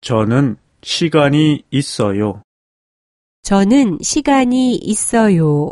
저는 시간이 있어요. 저는 시간이 있어요.